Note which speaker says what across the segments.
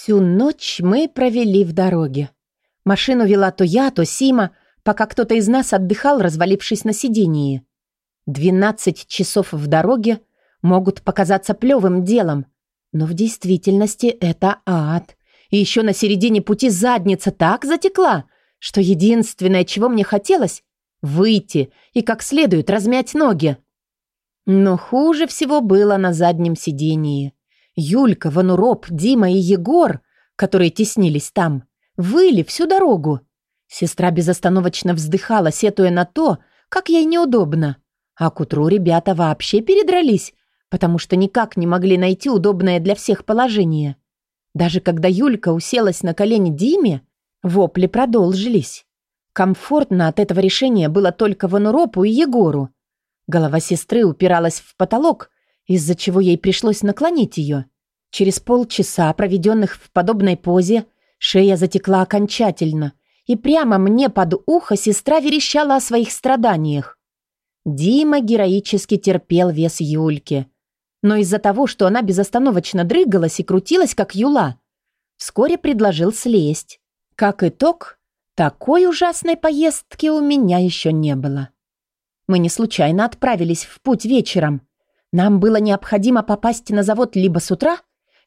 Speaker 1: Всю ночь мы провели в дороге. Машину вела то я, то Сима, пока кто-то из нас отдыхал, развалившись на сидении. Двенадцать часов в дороге могут показаться плевым делом, но в действительности это ад. И еще на середине пути задница так затекла, что единственное, чего мне хотелось, выйти и как следует размять ноги. Но хуже всего было на заднем сидении. Юлька, Вануроп, Дима и Егор, которые теснились там, выли всю дорогу. Сестра безостановочно вздыхала, сетуя на то, как ей неудобно. А к утру ребята вообще передрались, потому что никак не могли найти удобное для всех положение. Даже когда Юлька уселась на колени Диме, вопли продолжились. Комфортно от этого решения было только Вануропу и Егору. Голова сестры упиралась в потолок, из-за чего ей пришлось наклонить ее. Через полчаса, проведенных в подобной позе, шея затекла окончательно, и прямо мне под ухо сестра верещала о своих страданиях. Дима героически терпел вес Юльки. Но из-за того, что она безостановочно дрыгалась и крутилась, как юла, вскоре предложил слезть. Как итог, такой ужасной поездки у меня еще не было. Мы не случайно отправились в путь вечером. Нам было необходимо попасть на завод либо с утра,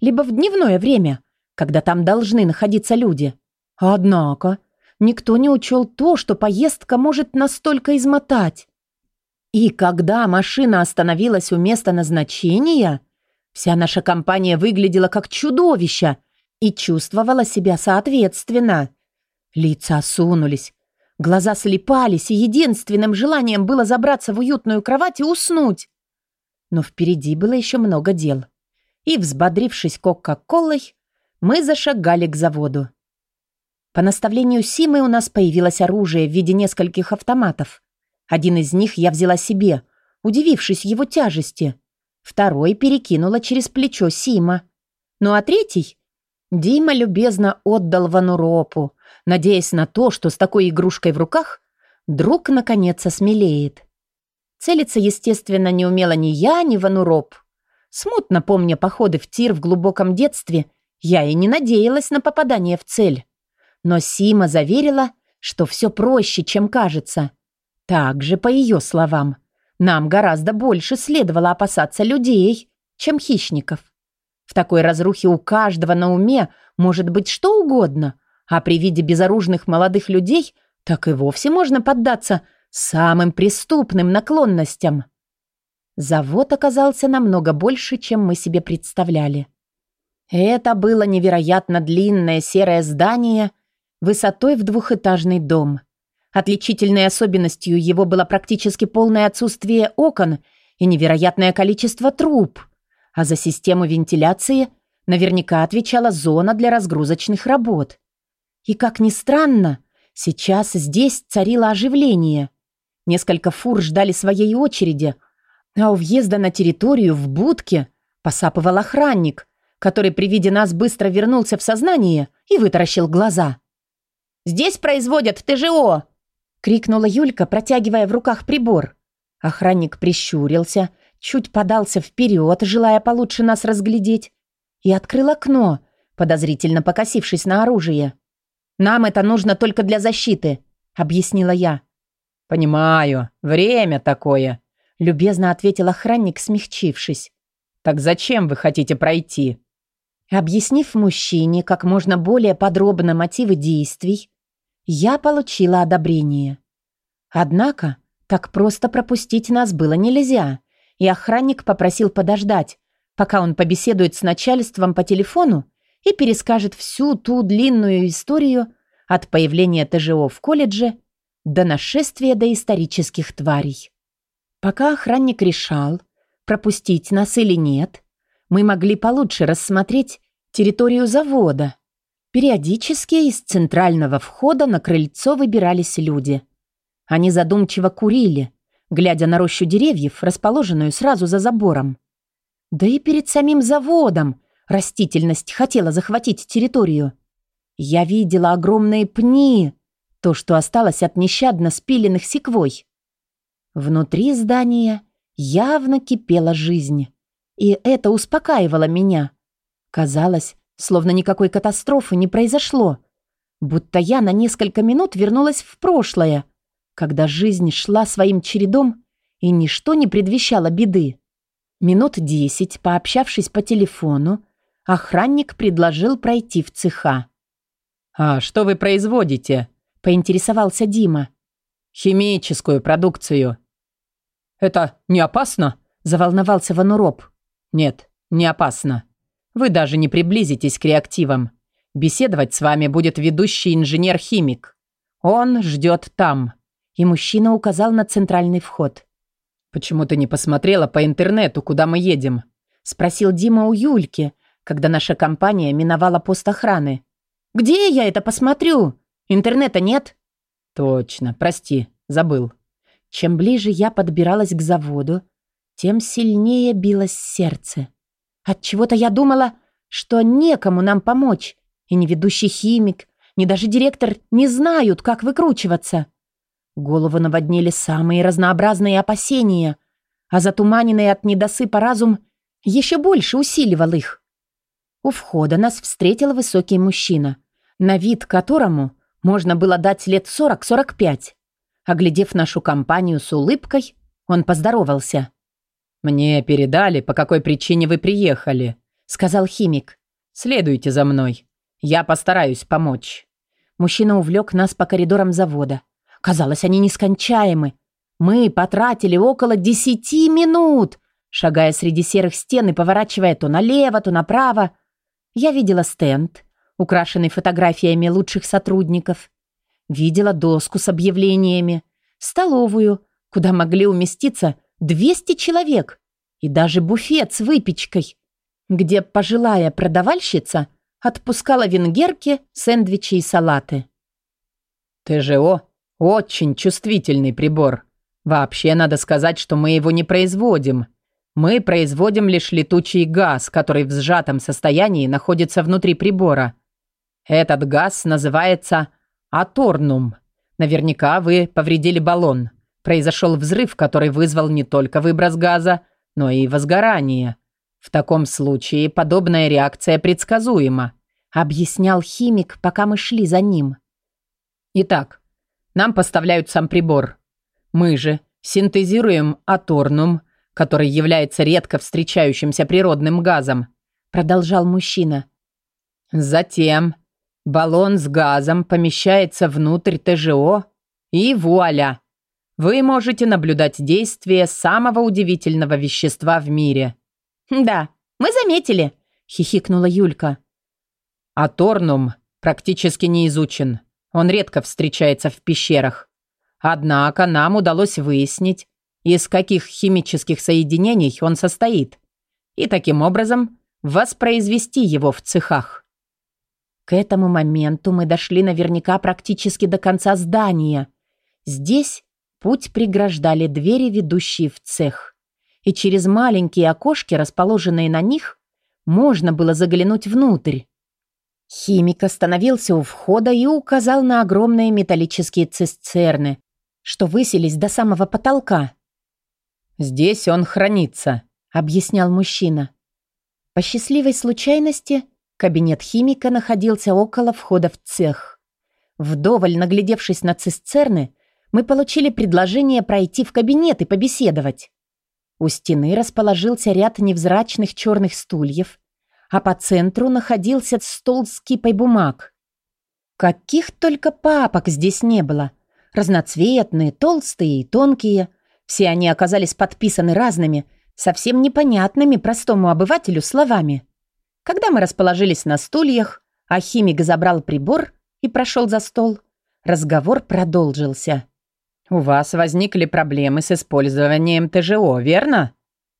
Speaker 1: либо в дневное время, когда там должны находиться люди. Однако никто не учел то, что поездка может настолько измотать. И когда машина остановилась у места назначения, вся наша компания выглядела как чудовище и чувствовала себя соответственно. Лица осунулись, глаза слепались, и единственным желанием было забраться в уютную кровать и уснуть. Но впереди было еще много дел. И, взбодрившись Кока-Колой, мы зашагали к заводу. По наставлению Симы у нас появилось оружие в виде нескольких автоматов. Один из них я взяла себе, удивившись его тяжести. Второй перекинула через плечо Сима. Ну а третий Дима любезно отдал Вануропу, надеясь на то, что с такой игрушкой в руках друг наконец осмелеет. Целиться, естественно, не умела ни я, ни Вануроп. Смутно помня походы в тир в глубоком детстве, я и не надеялась на попадание в цель. Но Сима заверила, что все проще, чем кажется. Также, по ее словам, нам гораздо больше следовало опасаться людей, чем хищников. В такой разрухе у каждого на уме может быть что угодно, а при виде безоружных молодых людей так и вовсе можно поддаться – самым преступным наклонностям. Завод оказался намного больше, чем мы себе представляли. Это было невероятно длинное серое здание высотой в двухэтажный дом. Отличительной особенностью его было практически полное отсутствие окон и невероятное количество труб, а за систему вентиляции наверняка отвечала зона для разгрузочных работ. И, как ни странно, сейчас здесь царило оживление – Несколько фур ждали своей очереди, а у въезда на территорию в будке посапывал охранник, который при виде нас быстро вернулся в сознание и вытаращил глаза. «Здесь производят ТЖО!» — крикнула Юлька, протягивая в руках прибор. Охранник прищурился, чуть подался вперед, желая получше нас разглядеть, и открыл окно, подозрительно покосившись на оружие. «Нам это нужно только для защиты», — объяснила я. «Понимаю, время такое», — любезно ответил охранник, смягчившись. «Так зачем вы хотите пройти?» Объяснив мужчине как можно более подробно мотивы действий, я получила одобрение. Однако так просто пропустить нас было нельзя, и охранник попросил подождать, пока он побеседует с начальством по телефону и перескажет всю ту длинную историю от появления ТЖО в колледже до нашествия доисторических тварей. Пока охранник решал, пропустить нас или нет, мы могли получше рассмотреть территорию завода. Периодически из центрального входа на крыльцо выбирались люди. Они задумчиво курили, глядя на рощу деревьев, расположенную сразу за забором. Да и перед самим заводом растительность хотела захватить территорию. Я видела огромные пни, то, что осталось от нещадно спиленных секвой. Внутри здания явно кипела жизнь. И это успокаивало меня. Казалось, словно никакой катастрофы не произошло. Будто я на несколько минут вернулась в прошлое, когда жизнь шла своим чередом, и ничто не предвещало беды. Минут десять, пообщавшись по телефону, охранник предложил пройти в цеха.
Speaker 2: «А что вы производите?» – поинтересовался Дима. «Химическую продукцию». «Это не опасно?» – заволновался Вануроп. «Нет, не опасно. Вы даже не приблизитесь к реактивам. Беседовать с вами будет ведущий инженер-химик. Он ждет там».
Speaker 1: И мужчина указал на центральный вход.
Speaker 2: «Почему ты не посмотрела по интернету, куда мы едем?» – спросил Дима у Юльки, когда наша компания миновала пост охраны.
Speaker 1: «Где я это посмотрю? Интернета нет?»
Speaker 2: «Точно, прости, забыл».
Speaker 1: Чем ближе я подбиралась к заводу, тем сильнее билось сердце. От чего то я думала, что некому нам помочь, и ни ведущий химик, ни даже директор не знают, как выкручиваться. Голову наводнили самые разнообразные опасения, а затуманенный от недосыпа разум еще больше усиливал их. У входа нас встретил высокий мужчина, на вид которому можно было дать лет 40-45. Оглядев нашу компанию с улыбкой, он поздоровался.
Speaker 2: «Мне передали, по какой причине вы приехали», — сказал химик. «Следуйте за мной. Я постараюсь помочь».
Speaker 1: Мужчина увлек нас по коридорам завода. Казалось, они нескончаемы. Мы потратили около десяти минут, шагая среди серых стен и поворачивая то налево, то направо. Я видела стенд, украшенный фотографиями лучших сотрудников. Видела доску с объявлениями, столовую, куда могли уместиться 200 человек, и даже буфет с выпечкой, где пожилая продавальщица отпускала венгерки, сэндвичи и салаты.
Speaker 2: ТЖО – очень чувствительный прибор. Вообще, надо сказать, что мы его не производим – мы производим лишь летучий газ, который в сжатом состоянии находится внутри прибора. Этот газ называется аторнум. Наверняка вы повредили баллон. Произошел взрыв, который вызвал не только выброс газа, но и возгорание. В таком случае подобная реакция предсказуема, объяснял химик, пока мы шли за ним. Итак, нам поставляют сам прибор. Мы же синтезируем аторнум, который является редко встречающимся природным газом, продолжал мужчина. Затем баллон с газом помещается внутрь ТЖО, и вуаля! Вы можете наблюдать действие самого удивительного вещества в мире.
Speaker 1: «Да, мы заметили», — хихикнула Юлька.
Speaker 2: Аторнум практически не изучен. Он редко встречается в пещерах. Однако нам удалось выяснить, из каких химических соединений он состоит, и таким образом воспроизвести его в цехах.
Speaker 1: К этому моменту мы дошли наверняка практически до конца здания. Здесь путь преграждали двери, ведущие в цех. И через маленькие окошки, расположенные на них, можно было заглянуть внутрь. Химик остановился у входа и указал на огромные металлические цистерны, что высились до самого потолка.
Speaker 2: «Здесь он хранится», — объяснял мужчина.
Speaker 1: По счастливой случайности кабинет химика находился около входа в цех. Вдоволь наглядевшись на цистерны, мы получили предложение пройти в кабинет и побеседовать. У стены расположился ряд невзрачных черных стульев, а по центру находился стол с кипой бумаг. Каких только папок здесь не было. Разноцветные, толстые и тонкие — все они оказались подписаны разными, совсем непонятными простому обывателю словами. Когда мы расположились на стульях, а химик забрал прибор и прошел за стол, разговор продолжился.
Speaker 2: «У вас возникли проблемы с использованием ТЖО, верно?»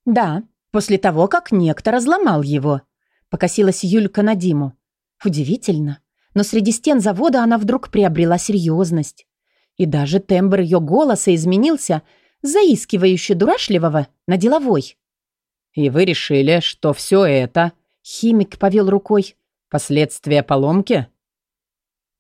Speaker 1: «Да, после того, как некто разломал его», — покосилась Юлька на Диму. Удивительно, но среди стен завода она вдруг приобрела серьезность. И даже тембр ее голоса изменился — заискивающе дурашливого на деловой.
Speaker 2: «И вы решили, что все это...»
Speaker 1: Химик повел рукой.
Speaker 2: «Последствия поломки?»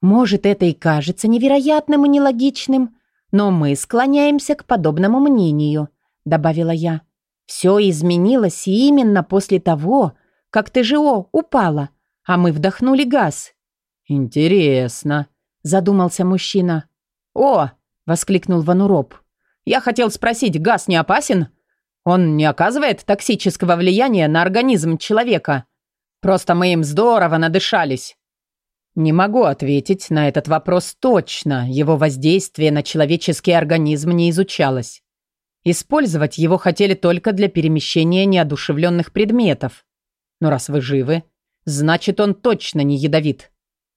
Speaker 1: «Может, это и кажется невероятным и нелогичным, но мы склоняемся к подобному мнению», добавила я. «Все изменилось именно после того, как ТЖО упала, а мы вдохнули газ.
Speaker 2: «Интересно», – задумался мужчина. «О!» – воскликнул Вануроп. «Я хотел спросить, газ не опасен? Он не оказывает токсического влияния на организм человека? Просто мы им здорово надышались». Не могу ответить на этот вопрос точно. Его воздействие на человеческий организм не изучалось. Использовать его хотели только для перемещения неодушевленных предметов. Но раз вы живы, значит он точно не ядовит.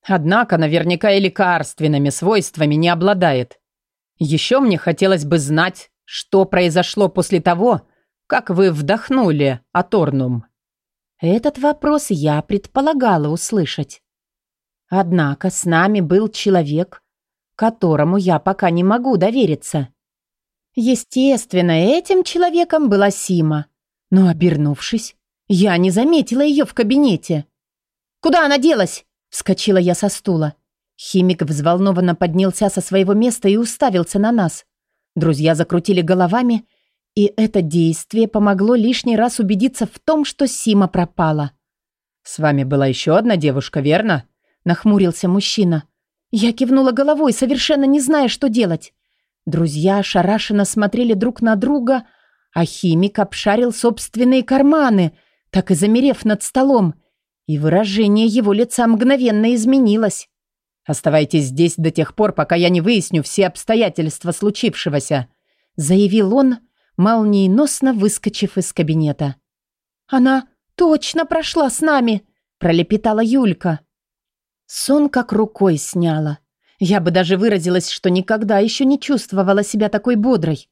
Speaker 2: Однако наверняка и лекарственными свойствами не обладает. Еще мне хотелось бы знать, что произошло после того, как вы вдохнули аторнум.
Speaker 1: Этот вопрос я предполагала услышать. Однако с нами был человек, которому я пока не могу довериться. Естественно, этим человеком была Сима. Но, обернувшись, я не заметила ее в кабинете. «Куда она делась?» – вскочила я со стула. Химик взволнованно поднялся со своего места и уставился на нас. Друзья закрутили головами, и это действие помогло лишний раз убедиться в том, что Сима пропала.
Speaker 2: «С вами была еще одна девушка, верно?»
Speaker 1: нахмурился мужчина. Я кивнула головой, совершенно не зная, что делать. Друзья ошарашенно смотрели друг на друга, а химик обшарил собственные карманы, так и замерев над столом, и выражение его лица мгновенно изменилось.
Speaker 2: «Оставайтесь здесь до тех пор, пока я не выясню все обстоятельства случившегося»,
Speaker 1: заявил он, молниеносно выскочив из кабинета. «Она точно прошла с нами!» пролепетала Юлька. Сон как рукой сняла. Я бы даже выразилась, что никогда еще не чувствовала себя такой бодрой.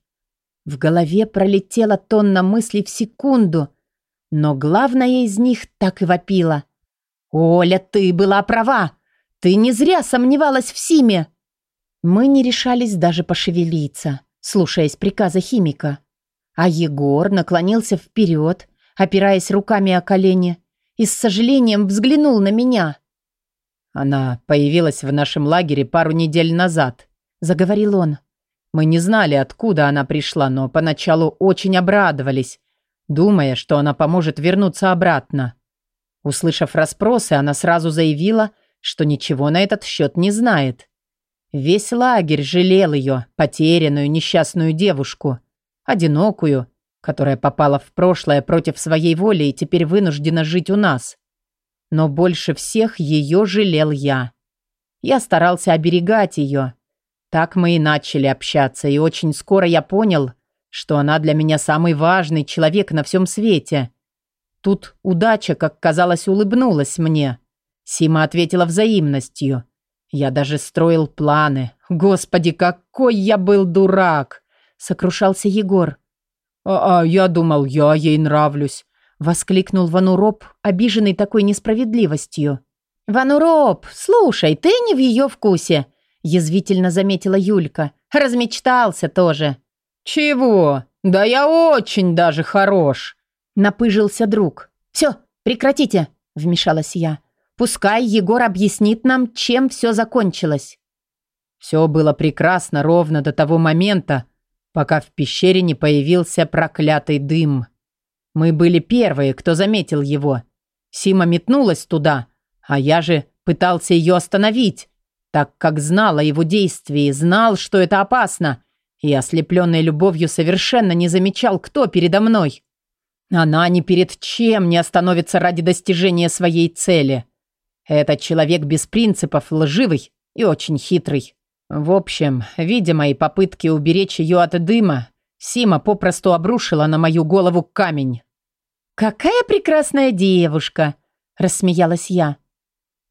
Speaker 1: В голове пролетела тонна мыслей в секунду, но главное из них так и вопила. «Оля, ты была права! Ты не зря сомневалась в Симе!» Мы не решались даже пошевелиться, слушаясь приказа химика. А Егор наклонился вперед, опираясь руками о колени, и с сожалением взглянул на меня.
Speaker 2: «Она появилась в нашем лагере пару недель назад», – заговорил он. «Мы не знали, откуда она пришла, но поначалу очень обрадовались, думая, что она поможет вернуться обратно. Услышав расспросы, она сразу заявила, что ничего на этот счет не знает. Весь лагерь жалел ее, потерянную несчастную девушку, одинокую, которая попала в прошлое против своей воли и теперь вынуждена жить у нас. Но больше всех ее жалел я. Я старался оберегать ее. Так мы и начали общаться, и очень скоро я понял, что она для меня самый важный человек на всем свете. Тут удача, как казалось, улыбнулась мне. Сима ответила взаимностью. Я даже строил планы. Господи, какой я был дурак! Сокрушался Егор. «А, -а я думал, я ей нравлюсь. Воскликнул Вануроп, обиженный такой несправедливостью.
Speaker 1: «Вануроп, слушай, ты не в ее вкусе!» Язвительно заметила Юлька. «Размечтался тоже!»
Speaker 2: «Чего? Да я очень даже хорош!»
Speaker 1: Напыжился друг. «Все, прекратите!» Вмешалась я. «Пускай Егор объяснит нам, чем все закончилось!»
Speaker 2: Все было прекрасно ровно до того момента, пока в пещере не появился проклятый дым. Мы были первые, кто заметил его. Сима метнулась туда, а я же пытался ее остановить, так как знал о его действии, знал, что это опасно, и ослепленной любовью совершенно не замечал, кто передо мной. Она ни перед чем не остановится ради достижения своей цели. Этот человек без принципов, лживый и очень хитрый. В общем, видя мои попытки уберечь ее от дыма, Сима попросту обрушила на мою голову камень.
Speaker 1: «Какая прекрасная девушка!» – рассмеялась я.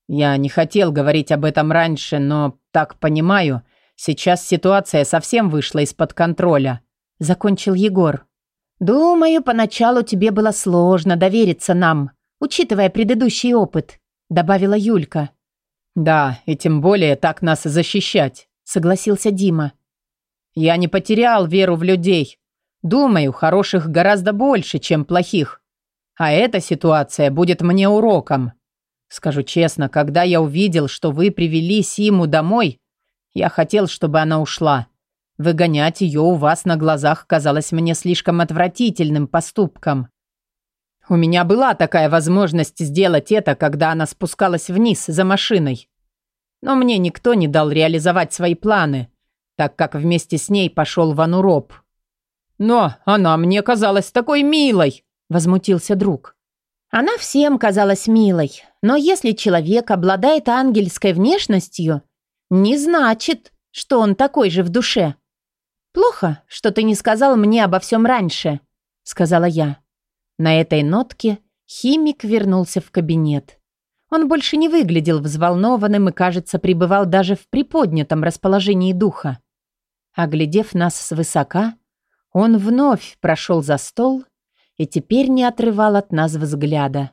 Speaker 2: Я не хотел говорить об этом раньше, но, так понимаю, сейчас ситуация совсем вышла из-под контроля. Закончил Егор.
Speaker 1: «Думаю, поначалу тебе было сложно довериться нам, учитывая предыдущий опыт», – добавила Юлька.
Speaker 2: «Да, и тем более так нас защищать», – согласился Дима. Я не потерял веру в людей. Думаю, хороших гораздо больше, чем плохих. А эта ситуация будет мне уроком. Скажу честно, когда я увидел, что вы привели Симу домой, я хотел, чтобы она ушла. Выгонять ее у вас на глазах казалось мне слишком отвратительным поступком. У меня была такая возможность сделать это, когда она спускалась вниз за машиной. Но мне никто не дал реализовать свои планы, так как вместе с ней пошел Вануроп. «Но она мне казалась такой милой!» – возмутился друг.
Speaker 1: «Она всем казалась милой, но если человек обладает ангельской внешностью, не значит, что он такой же в душе. Плохо, что ты не сказал мне обо всем раньше», – сказала я. На этой нотке химик вернулся в кабинет. Он больше не выглядел взволнованным и, кажется, пребывал даже в приподнятом расположении духа. Оглядев нас свысока, он вновь прошел за стол и теперь не отрывал от нас взгляда.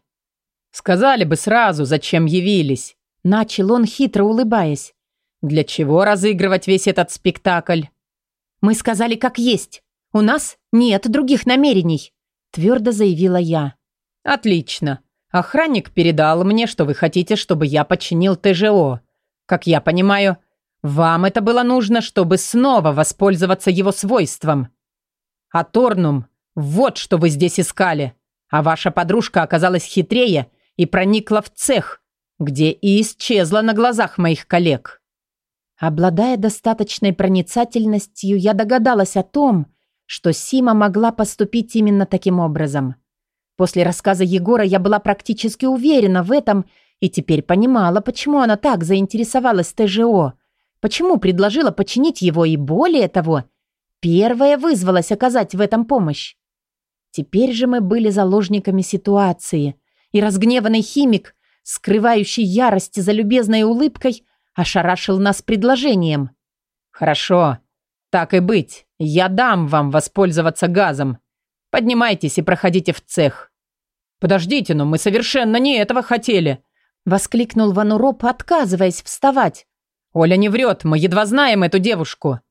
Speaker 2: «Сказали бы сразу, зачем явились», —
Speaker 1: начал он, хитро улыбаясь.
Speaker 2: «Для чего разыгрывать весь этот спектакль?»
Speaker 1: «Мы сказали, как есть. У нас нет других намерений», твердо заявила я.
Speaker 2: «Отлично. Охранник передал мне, что вы хотите, чтобы я починил ТЖО. Как я понимаю, вам это было нужно, чтобы снова воспользоваться его свойством. А Торнум, вот что вы здесь искали. А ваша подружка оказалась хитрее и проникла в цех, где и исчезла на глазах моих коллег».
Speaker 1: Обладая достаточной проницательностью, я догадалась о том, что Сима могла поступить именно таким образом. После рассказа Егора я была практически уверена в этом и теперь понимала, почему она так заинтересовалась ТЖО, почему предложила починить его и более того, первая вызвалась оказать в этом помощь. Теперь же мы были заложниками ситуации, и разгневанный химик, скрывающий ярость за любезной улыбкой, ошарашил нас предложением.
Speaker 2: «Хорошо, так и быть. Я дам вам воспользоваться газом. Поднимайтесь и проходите в цех». «Подождите, но мы совершенно не этого хотели!»
Speaker 1: Воскликнул Вануроп, отказываясь вставать.
Speaker 2: «Оля не врет, мы едва знаем эту девушку».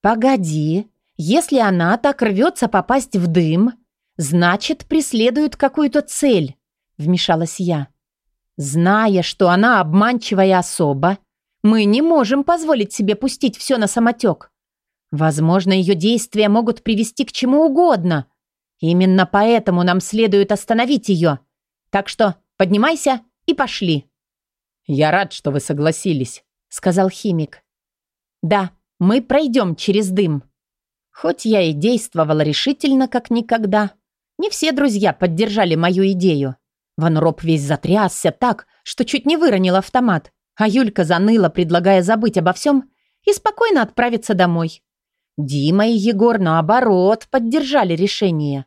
Speaker 1: «Погоди, если она так рвется попасть в дым, значит, преследует какую-то цель», вмешалась я. «Зная, что она обманчивая особа, мы не можем позволить себе пустить все на самотек. Возможно, ее действия могут привести к чему угодно. Именно поэтому нам следует остановить ее. Так что поднимайся и пошли».
Speaker 2: «Я рад, что вы согласились», — сказал химик.
Speaker 1: «Да, мы пройдем через дым». Хоть я и действовала решительно, как никогда, не все друзья поддержали мою идею. Ван Роп весь затрясся так, что чуть не выронил автомат, а Юлька заныла, предлагая забыть обо всем и спокойно отправиться домой. Дима и Егор, наоборот, поддержали решение.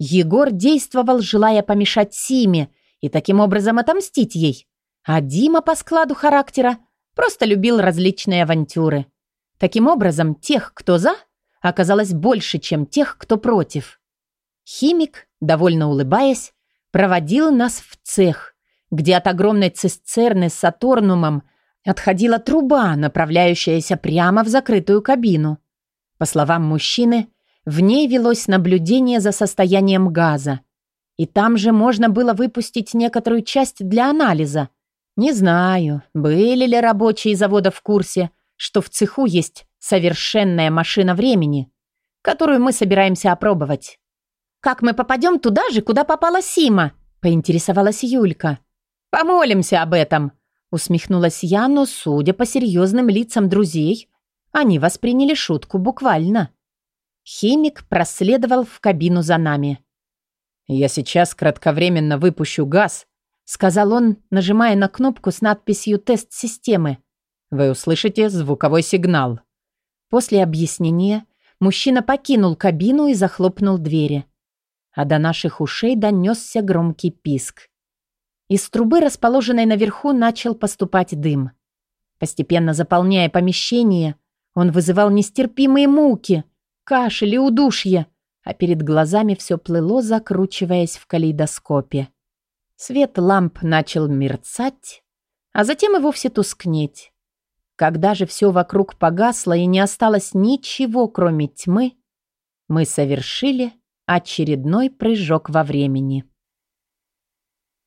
Speaker 1: Егор действовал, желая помешать Симе и таким образом отомстить ей. А Дима по складу характера просто любил различные авантюры. Таким образом, тех, кто за, оказалось больше, чем тех, кто против. Химик, довольно улыбаясь, проводил нас в цех, где от огромной цистерны с Сатурнумом отходила труба, направляющаяся прямо в закрытую кабину. По словам мужчины, в ней велось наблюдение за состоянием газа. И там же можно было выпустить некоторую часть для анализа. Не знаю, были ли рабочие завода в курсе, что в цеху есть совершенная машина времени, которую мы собираемся опробовать. «Как мы попадем туда же, куда попала Сима?» – поинтересовалась Юлька. «Помолимся об этом», – усмехнулась я, но, судя по серьезным лицам друзей, они восприняли шутку буквально. Химик проследовал в кабину за нами.
Speaker 2: «Я сейчас кратковременно выпущу газ», — сказал он, нажимая на кнопку с надписью «Тест системы». «Вы услышите звуковой сигнал».
Speaker 1: После объяснения мужчина покинул кабину и захлопнул двери. А до наших ушей донесся громкий писк. Из трубы, расположенной наверху, начал поступать дым. Постепенно заполняя помещение, он вызывал нестерпимые муки, кашель и удушье, а перед глазами все плыло, закручиваясь в калейдоскопе. Свет ламп начал мерцать, а затем и вовсе тускнеть. Когда же все вокруг погасло и не осталось ничего, кроме тьмы, мы совершили очередной прыжок во времени.